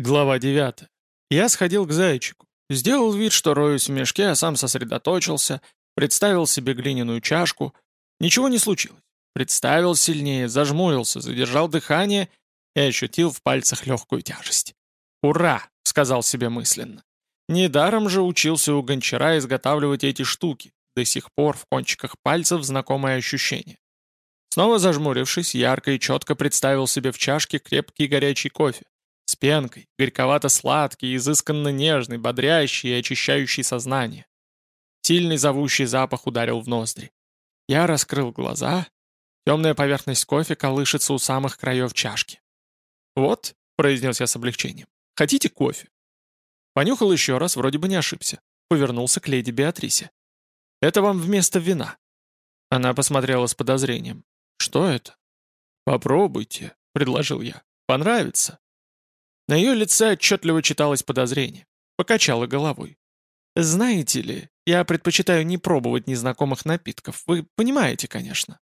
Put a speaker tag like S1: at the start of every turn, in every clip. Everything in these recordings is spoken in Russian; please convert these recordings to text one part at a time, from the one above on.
S1: Глава 9. Я сходил к зайчику. Сделал вид, что роюсь в мешке, а сам сосредоточился, представил себе глиняную чашку. Ничего не случилось. Представил сильнее, зажмурился, задержал дыхание и ощутил в пальцах легкую тяжесть. «Ура!» — сказал себе мысленно. Недаром же учился у гончара изготавливать эти штуки. До сих пор в кончиках пальцев знакомое ощущение. Снова зажмурившись, ярко и четко представил себе в чашке крепкий горячий кофе пенкой, горьковато-сладкий, изысканно нежный, бодрящий и очищающий сознание. Сильный зовущий запах ударил в ноздри. Я раскрыл глаза. Темная поверхность кофе колышется у самых краев чашки. «Вот», — произнес я с облегчением, — «хотите кофе?» Понюхал еще раз, вроде бы не ошибся. Повернулся к леди Беатрисе. «Это вам вместо вина». Она посмотрела с подозрением. «Что это?» «Попробуйте», — предложил я. «Понравится». На ее лице отчетливо читалось подозрение. Покачала головой. «Знаете ли, я предпочитаю не пробовать незнакомых напитков. Вы понимаете, конечно».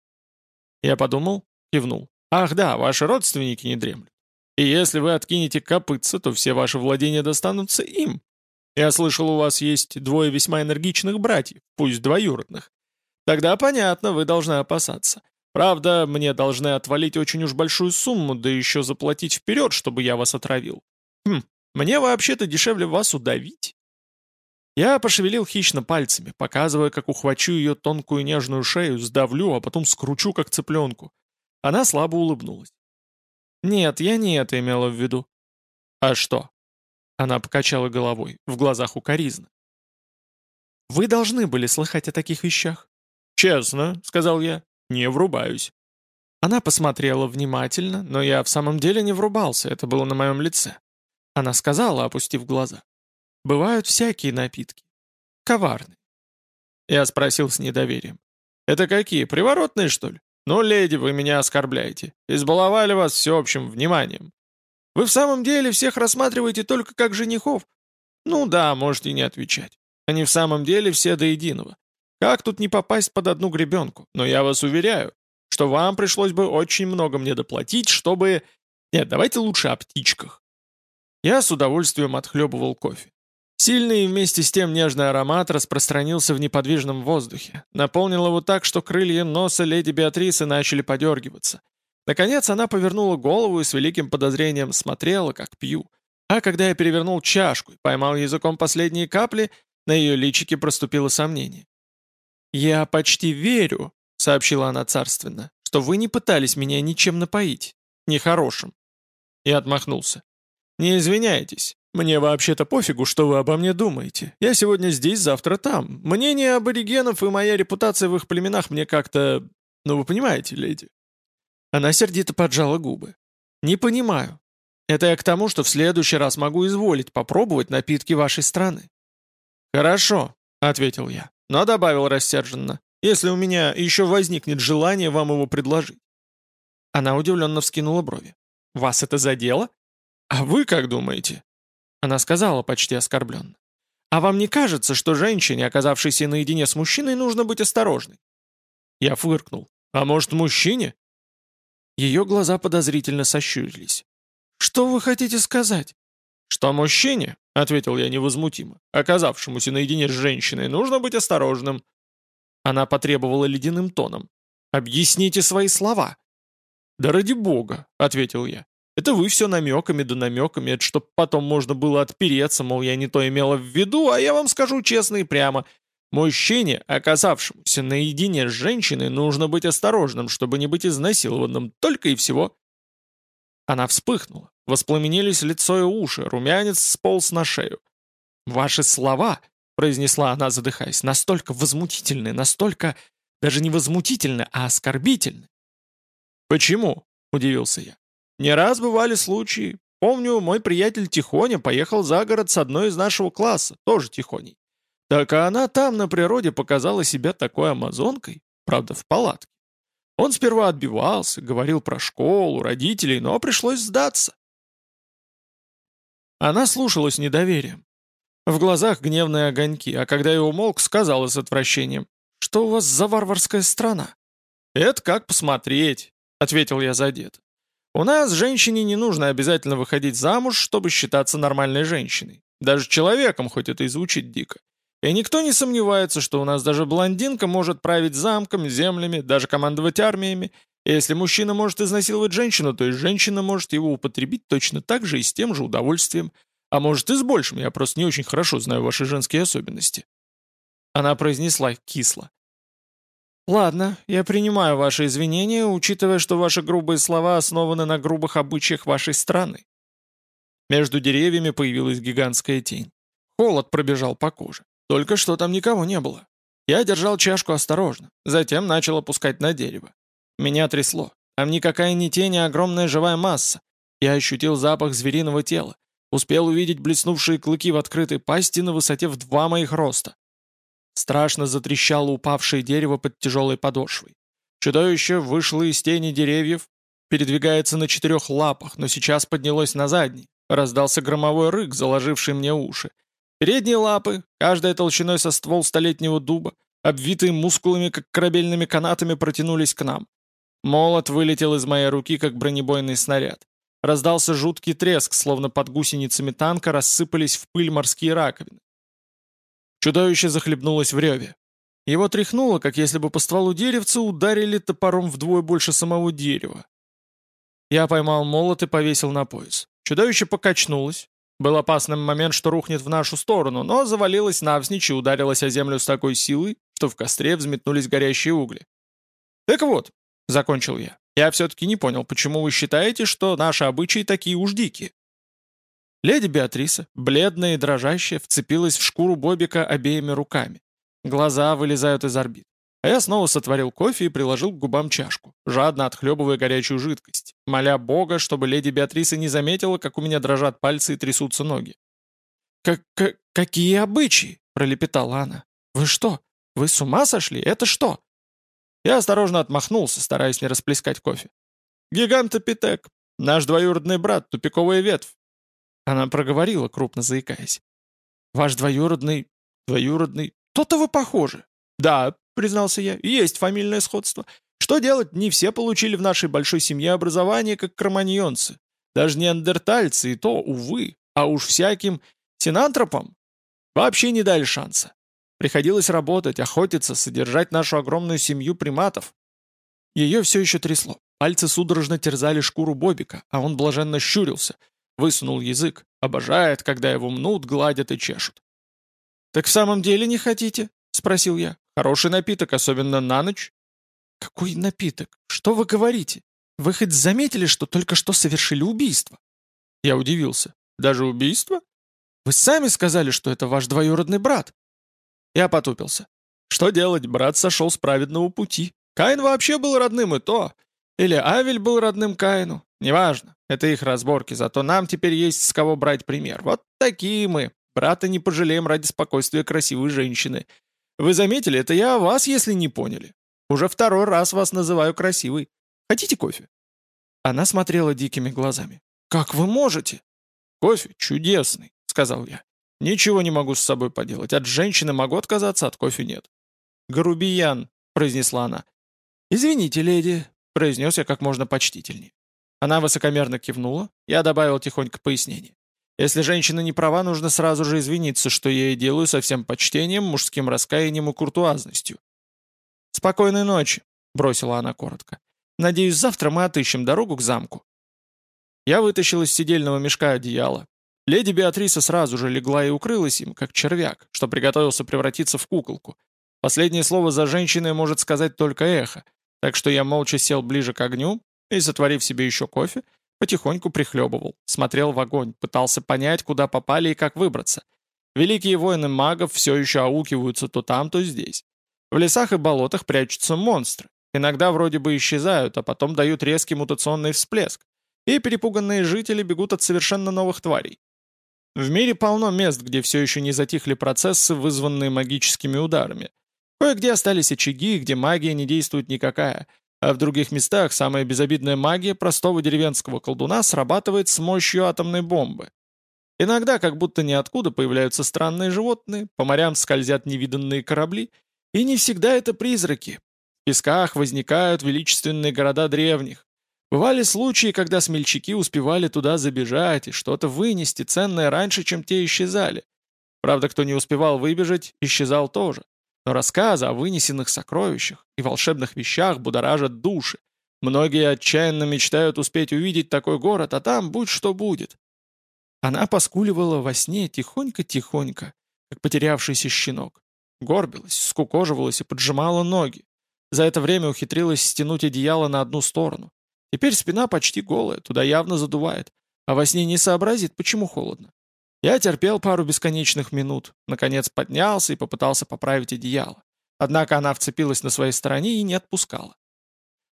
S1: Я подумал, кивнул. «Ах да, ваши родственники не дремлют. И если вы откинете копытца, то все ваши владения достанутся им. Я слышал, у вас есть двое весьма энергичных братьев, пусть двоюродных. Тогда понятно, вы должны опасаться. Правда, мне должны отвалить очень уж большую сумму, да еще заплатить вперед, чтобы я вас отравил. Хм, мне вообще-то дешевле вас удавить. Я пошевелил хищно пальцами, показывая, как ухвачу ее тонкую нежную шею, сдавлю, а потом скручу, как цыпленку. Она слабо улыбнулась. «Нет, я не это имела в виду». «А что?» Она покачала головой, в глазах укоризна. «Вы должны были слыхать о таких вещах». «Честно», — сказал я. «Не врубаюсь». Она посмотрела внимательно, но я в самом деле не врубался, это было на моем лице. Она сказала, опустив глаза. «Бывают всякие напитки. Коварные». Я спросил с недоверием. «Это какие, приворотные, что ли? Ну, леди, вы меня оскорбляете. Избаловали вас всеобщим вниманием. Вы в самом деле всех рассматриваете только как женихов? Ну да, можете не отвечать. Они в самом деле все до единого. Как тут не попасть под одну гребенку? Но я вас уверяю, что вам пришлось бы очень много мне доплатить, чтобы... Нет, давайте лучше о птичках. Я с удовольствием отхлебывал кофе. Сильный и вместе с тем нежный аромат распространился в неподвижном воздухе, наполнил его так, что крылья носа леди Беатрисы начали подергиваться. Наконец она повернула голову и с великим подозрением смотрела, как пью. А когда я перевернул чашку и поймал языком последние капли, на ее личике проступило сомнение. «Я почти верю», — сообщила она царственно, «что вы не пытались меня ничем напоить. Нехорошим». И отмахнулся. «Не извиняйтесь. Мне вообще-то пофигу, что вы обо мне думаете. Я сегодня здесь, завтра там. Мнение аборигенов и моя репутация в их племенах мне как-то... Ну вы понимаете, леди». Она сердито поджала губы. «Не понимаю. Это я к тому, что в следующий раз могу изволить попробовать напитки вашей страны». «Хорошо», — ответил я но добавил рассерженно, если у меня еще возникнет желание вам его предложить. Она удивленно вскинула брови. «Вас это задело? А вы как думаете?» Она сказала почти оскорбленно. «А вам не кажется, что женщине, оказавшейся наедине с мужчиной, нужно быть осторожной?» Я фыркнул. «А может, мужчине?» Ее глаза подозрительно сощурились. «Что вы хотите сказать?» «Что мужчине, — ответил я невозмутимо, — оказавшемуся наедине с женщиной, нужно быть осторожным». Она потребовала ледяным тоном. «Объясните свои слова». «Да ради бога», — ответил я. «Это вы все намеками да намеками, это чтоб потом можно было отпереться, мол, я не то имела в виду, а я вам скажу честно и прямо. Мужчине, оказавшемуся наедине с женщиной, нужно быть осторожным, чтобы не быть изнасилованным, только и всего». Она вспыхнула. Воспламенились лицо и уши, румянец сполз на шею. «Ваши слова», — произнесла она, задыхаясь, — «настолько возмутительны, настолько... даже не возмутительны, а оскорбительны». «Почему?» — удивился я. «Не раз бывали случаи. Помню, мой приятель Тихоня поехал за город с одной из нашего класса, тоже Тихоней. Так а она там на природе показала себя такой амазонкой, правда, в палатке. Он сперва отбивался, говорил про школу, родителей, но пришлось сдаться. Она слушала с недоверием. В глазах гневные огоньки, а когда я умолк, сказала с отвращением, «Что у вас за варварская страна?» «Это как посмотреть», — ответил я задет. У нас женщине не нужно обязательно выходить замуж, чтобы считаться нормальной женщиной. Даже человеком, хоть это и звучит дико. И никто не сомневается, что у нас даже блондинка может править замком, землями, даже командовать армиями. И если мужчина может изнасиловать женщину, то и женщина может его употребить точно так же и с тем же удовольствием. А может и с большим, я просто не очень хорошо знаю ваши женские особенности. Она произнесла кисло. «Ладно, я принимаю ваши извинения, учитывая, что ваши грубые слова основаны на грубых обычаях вашей страны». Между деревьями появилась гигантская тень. Холод пробежал по коже. Только что там никого не было. Я держал чашку осторожно, затем начал опускать на дерево. Меня трясло. Там никакая не тень, а огромная живая масса. Я ощутил запах звериного тела. Успел увидеть блеснувшие клыки в открытой пасти на высоте в два моих роста. Страшно затрещало упавшее дерево под тяжелой подошвой. Чудовище вышло из тени деревьев, передвигается на четырех лапах, но сейчас поднялось на задний. Раздался громовой рык, заложивший мне уши. Передние лапы, каждая толщиной со ствол столетнего дуба, обвитые мускулами, как корабельными канатами, протянулись к нам. Молот вылетел из моей руки, как бронебойный снаряд. Раздался жуткий треск, словно под гусеницами танка рассыпались в пыль морские раковины. Чудовище захлебнулось в реве. Его тряхнуло, как если бы по стволу деревца ударили топором вдвое больше самого дерева. Я поймал молот и повесил на пояс. Чудовище покачнулось. Был опасный момент, что рухнет в нашу сторону, но завалилось навзничь и ударилось о землю с такой силой, что в костре взметнулись горящие угли. «Так вот», — закончил я, — «я все-таки не понял, почему вы считаете, что наши обычаи такие уж дикие?» Леди Беатриса, бледная и дрожащая, вцепилась в шкуру Бобика обеими руками. Глаза вылезают из орбит. А я снова сотворил кофе и приложил к губам чашку, жадно отхлебывая горячую жидкость, моля Бога, чтобы леди Беатриса не заметила, как у меня дрожат пальцы и трясутся ноги. «Как -как «Какие обычаи?» — пролепетала она. «Вы что? Вы с ума сошли? Это что?» Я осторожно отмахнулся, стараясь не расплескать кофе. «Гигантопитек, наш двоюродный брат, тупиковая ветвь. Она проговорила, крупно заикаясь. «Ваш двоюродный... двоюродный... То-то вы похожи». «Да», — признался я, — «есть фамильное сходство. Что делать, не все получили в нашей большой семье образование, как кроманьонцы. Даже неандертальцы, и то, увы, а уж всяким синантропам вообще не дали шанса. Приходилось работать, охотиться, содержать нашу огромную семью приматов. Ее все еще трясло. Пальцы судорожно терзали шкуру Бобика, а он блаженно щурился — Высунул язык. Обожает, когда его мнут, гладят и чешут. «Так в самом деле не хотите?» — спросил я. «Хороший напиток, особенно на ночь». «Какой напиток? Что вы говорите? Вы хоть заметили, что только что совершили убийство?» Я удивился. «Даже убийство? Вы сами сказали, что это ваш двоюродный брат». Я потупился. «Что делать? Брат сошел с праведного пути. Каин вообще был родным, и то. Или Авель был родным Каину. Неважно, это их разборки, зато нам теперь есть с кого брать пример. Вот такие мы. Брата не пожалеем ради спокойствия красивой женщины. Вы заметили, это я о вас, если не поняли. Уже второй раз вас называю красивой. Хотите кофе?» Она смотрела дикими глазами. «Как вы можете?» «Кофе чудесный», — сказал я. «Ничего не могу с собой поделать. От женщины могу отказаться, от кофе нет». «Грубиян», — произнесла она. «Извините, леди», — произнес я как можно почтительнее. Она высокомерно кивнула, я добавил тихонько пояснение. Если женщина не права, нужно сразу же извиниться, что я ей делаю со всем почтением, мужским раскаянием и куртуазностью. «Спокойной ночи», — бросила она коротко. «Надеюсь, завтра мы отыщем дорогу к замку». Я вытащил из сидельного мешка одеяло. Леди Беатриса сразу же легла и укрылась им, как червяк, что приготовился превратиться в куколку. Последнее слово за женщиной может сказать только эхо, так что я молча сел ближе к огню, и, затворив себе еще кофе, потихоньку прихлебывал, смотрел в огонь, пытался понять, куда попали и как выбраться. Великие воины магов все еще аукиваются то там, то здесь. В лесах и болотах прячутся монстры. Иногда вроде бы исчезают, а потом дают резкий мутационный всплеск. И перепуганные жители бегут от совершенно новых тварей. В мире полно мест, где все еще не затихли процессы, вызванные магическими ударами. Кое-где остались очаги, где магия не действует никакая, а в других местах самая безобидная магия простого деревенского колдуна срабатывает с мощью атомной бомбы. Иногда как будто ниоткуда появляются странные животные, по морям скользят невиданные корабли, и не всегда это призраки. В песках возникают величественные города древних. Бывали случаи, когда смельчаки успевали туда забежать и что-то вынести ценное раньше, чем те исчезали. Правда, кто не успевал выбежать, исчезал тоже. Но рассказы о вынесенных сокровищах и волшебных вещах будоражат души. Многие отчаянно мечтают успеть увидеть такой город, а там будь что будет. Она поскуливала во сне тихонько-тихонько, как потерявшийся щенок. Горбилась, скукоживалась и поджимала ноги. За это время ухитрилась стянуть одеяло на одну сторону. Теперь спина почти голая, туда явно задувает. А во сне не сообразит, почему холодно. Я терпел пару бесконечных минут, наконец поднялся и попытался поправить одеяло. Однако она вцепилась на своей стороне и не отпускала.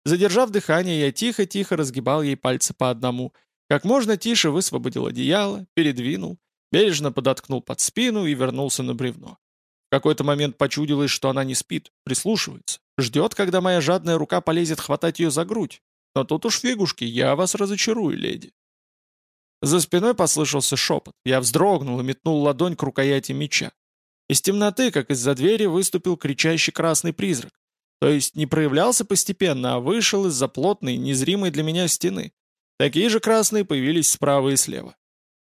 S1: Задержав дыхание, я тихо-тихо разгибал ей пальцы по одному, как можно тише высвободил одеяло, передвинул, бережно подоткнул под спину и вернулся на бревно. В какой-то момент почудилось, что она не спит, прислушивается, ждет, когда моя жадная рука полезет хватать ее за грудь. Но тут уж фигушки, я вас разочарую, леди. За спиной послышался шепот. Я вздрогнул и метнул ладонь к рукояти меча. Из темноты, как из-за двери, выступил кричащий красный призрак. То есть не проявлялся постепенно, а вышел из-за плотной, незримой для меня стены. Такие же красные появились справа и слева.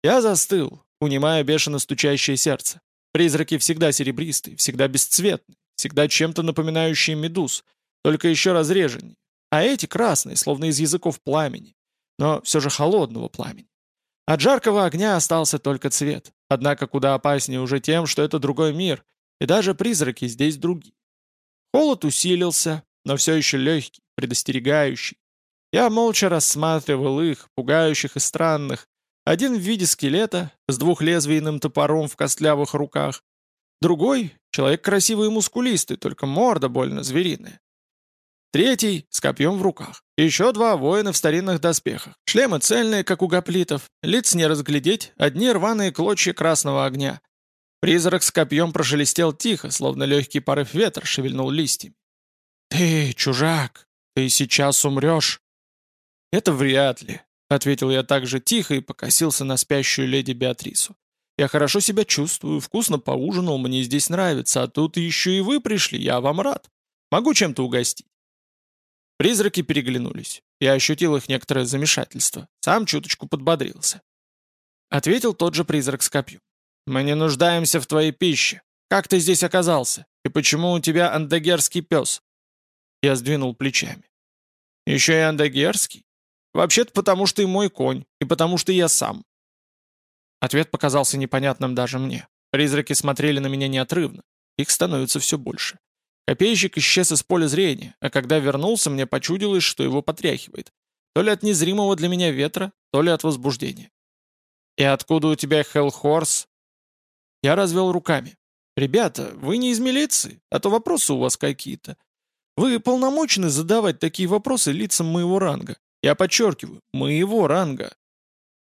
S1: Я застыл, унимая бешено стучащее сердце. Призраки всегда серебристые, всегда бесцветные, всегда чем-то напоминающие медуз, только еще разреженнее. А эти красные, словно из языков пламени, но все же холодного пламени. От жаркого огня остался только цвет, однако куда опаснее уже тем, что это другой мир, и даже призраки здесь другие. Холод усилился, но все еще легкий, предостерегающий. Я молча рассматривал их, пугающих и странных, один в виде скелета, с двухлезвийным топором в костлявых руках, другой — человек красивый и мускулистый, только морда больно звериная. Третий — с копьем в руках. Еще два воина в старинных доспехах. Шлемы цельные, как у гоплитов. Лиц не разглядеть, одни рваные клочья красного огня. Призрак с копьем прошелестел тихо, словно легкий порыв ветра шевельнул листьями. «Ты, чужак, ты сейчас умрешь!» «Это вряд ли», — ответил я так же тихо и покосился на спящую леди Беатрису. «Я хорошо себя чувствую, вкусно поужинал, мне здесь нравится, а тут еще и вы пришли, я вам рад. Могу чем-то угостить?» Призраки переглянулись. Я ощутил их некоторое замешательство. Сам чуточку подбодрился. Ответил тот же призрак с копьем. «Мы не нуждаемся в твоей пище. Как ты здесь оказался? И почему у тебя андагерский пес?» Я сдвинул плечами. «Еще и андагерский? Вообще-то потому, что и мой конь, и потому, что я сам». Ответ показался непонятным даже мне. Призраки смотрели на меня неотрывно. Их становится все больше. Копейщик исчез из поля зрения, а когда вернулся, мне почудилось, что его потряхивает. То ли от незримого для меня ветра, то ли от возбуждения. «И откуда у тебя Хеллхорс?» Я развел руками. «Ребята, вы не из милиции, а то вопросы у вас какие-то. Вы полномочны задавать такие вопросы лицам моего ранга. Я подчеркиваю, моего ранга».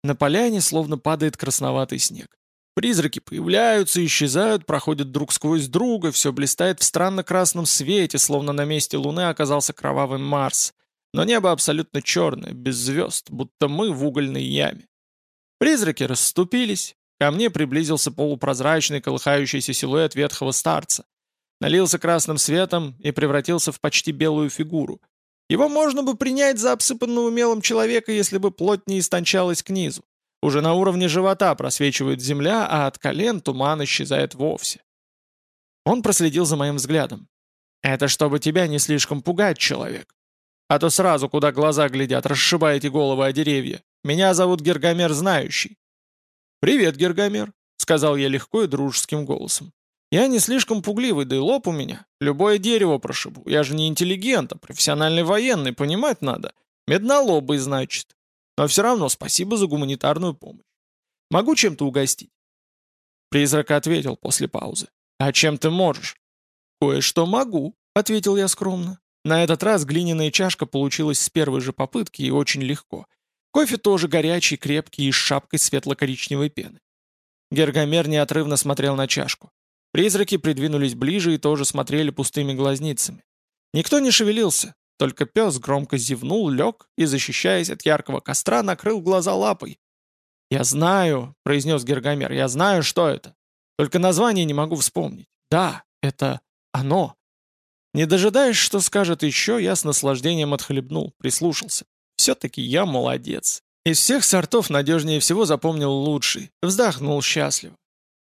S1: На поляне словно падает красноватый снег. Призраки появляются, исчезают, проходят друг сквозь друга, все блистает в странно-красном свете, словно на месте Луны оказался кровавый Марс. Но небо абсолютно черное, без звезд, будто мы в угольной яме. Призраки расступились, ко мне приблизился полупрозрачный колыхающийся силуэт ветхого старца. Налился красным светом и превратился в почти белую фигуру. Его можно бы принять за обсыпанного мелом человека, если бы плоть не истончалась к низу. Уже на уровне живота просвечивает земля, а от колен туман исчезает вовсе. Он проследил за моим взглядом. «Это чтобы тебя не слишком пугать, человек. А то сразу, куда глаза глядят, расшибаете головы о деревья. Меня зовут Гергомер Знающий». «Привет, Гергомер», — сказал я легко и дружеским голосом. «Я не слишком пугливый, да и лоб у меня. Любое дерево прошибу. Я же не интеллигент, а профессиональный военный, понимать надо. Меднолобый, значит. Но все равно спасибо за гуманитарную помощь. Могу чем-то угостить?» Призрак ответил после паузы. «А чем ты можешь?» «Кое-что могу», — ответил я скромно. На этот раз глиняная чашка получилась с первой же попытки и очень легко. Кофе тоже горячий, крепкий и с шапкой светло-коричневой пены. Гергомер неотрывно смотрел на чашку. Призраки придвинулись ближе и тоже смотрели пустыми глазницами. Никто не шевелился, только пес громко зевнул, лег и, защищаясь от яркого костра, накрыл глаза лапой. «Я знаю», — произнес Гергомер, — «я знаю, что это. Только название не могу вспомнить. Да, это оно». Не дожидаясь, что скажет еще, я с наслаждением отхлебнул, прислушался. Все все-таки я молодец. Из всех сортов надежнее всего запомнил лучший. Вздохнул счастливо.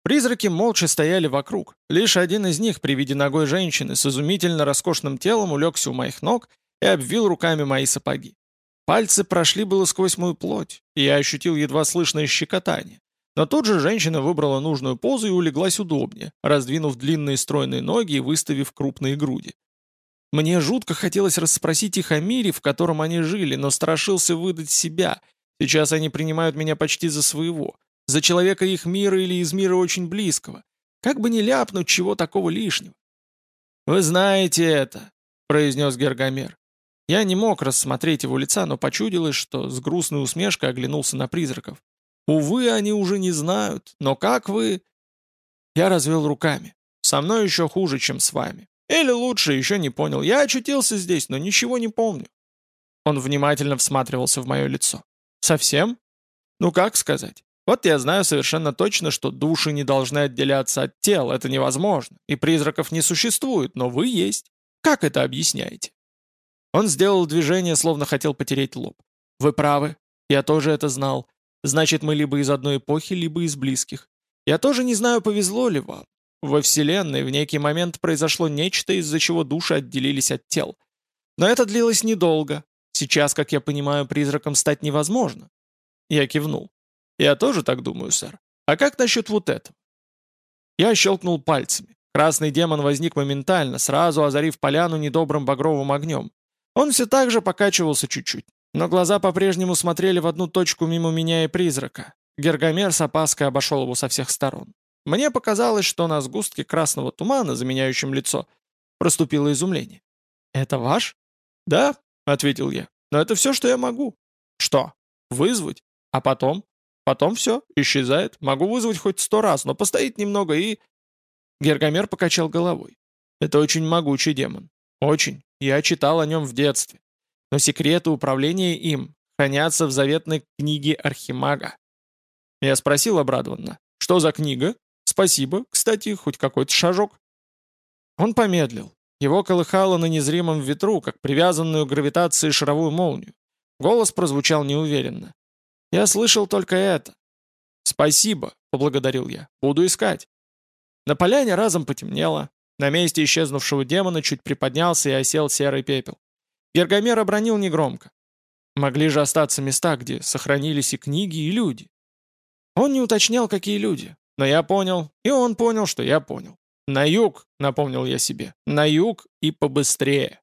S1: Призраки молча стояли вокруг. Лишь один из них при виде ногой женщины с изумительно роскошным телом улегся у моих ног и обвил руками мои сапоги. Пальцы прошли было сквозь мою плоть, и я ощутил едва слышное щекотание. Но тут же женщина выбрала нужную позу и улеглась удобнее, раздвинув длинные стройные ноги и выставив крупные груди. Мне жутко хотелось расспросить их о мире, в котором они жили, но страшился выдать себя. Сейчас они принимают меня почти за своего за человека их мира или из мира очень близкого. Как бы не ляпнуть чего такого лишнего. «Вы знаете это», — произнес Гергомер. Я не мог рассмотреть его лица, но почудилось, что с грустной усмешкой оглянулся на призраков. «Увы, они уже не знают, но как вы...» Я развел руками. «Со мной еще хуже, чем с вами. Или лучше, еще не понял. Я очутился здесь, но ничего не помню». Он внимательно всматривался в мое лицо. «Совсем? Ну как сказать? Вот я знаю совершенно точно, что души не должны отделяться от тел, это невозможно, и призраков не существует, но вы есть. Как это объясняете? Он сделал движение, словно хотел потереть лоб. Вы правы, я тоже это знал. Значит, мы либо из одной эпохи, либо из близких. Я тоже не знаю, повезло ли вам. Во Вселенной в некий момент произошло нечто, из-за чего души отделились от тел. Но это длилось недолго. Сейчас, как я понимаю, призраком стать невозможно. Я кивнул. «Я тоже так думаю, сэр. А как насчет вот этого?» Я щелкнул пальцами. Красный демон возник моментально, сразу озарив поляну недобрым багровым огнем. Он все так же покачивался чуть-чуть, но глаза по-прежнему смотрели в одну точку мимо меня и призрака. Гергомер с опаской обошел его со всех сторон. Мне показалось, что на сгустке красного тумана, заменяющем лицо, проступило изумление. «Это ваш?» «Да», — ответил я. «Но это все, что я могу». «Что? Вызвать? А потом? Потом все, исчезает. Могу вызвать хоть сто раз, но постоит немного и...» Гергомер покачал головой. «Это очень могучий демон. Очень. Я читал о нем в детстве. Но секреты управления им хранятся в заветной книге Архимага». Я спросил обрадованно. «Что за книга? Спасибо. Кстати, хоть какой-то шажок». Он помедлил. Его колыхало на незримом ветру, как привязанную гравитацией шаровую молнию. Голос прозвучал неуверенно. Я слышал только это». «Спасибо», — поблагодарил я. «Буду искать». На поляне разом потемнело. На месте исчезнувшего демона чуть приподнялся и осел серый пепел. Гергомер обронил негромко. Могли же остаться места, где сохранились и книги, и люди. Он не уточнял, какие люди. Но я понял, и он понял, что я понял. «На юг», — напомнил я себе, — «на юг и побыстрее».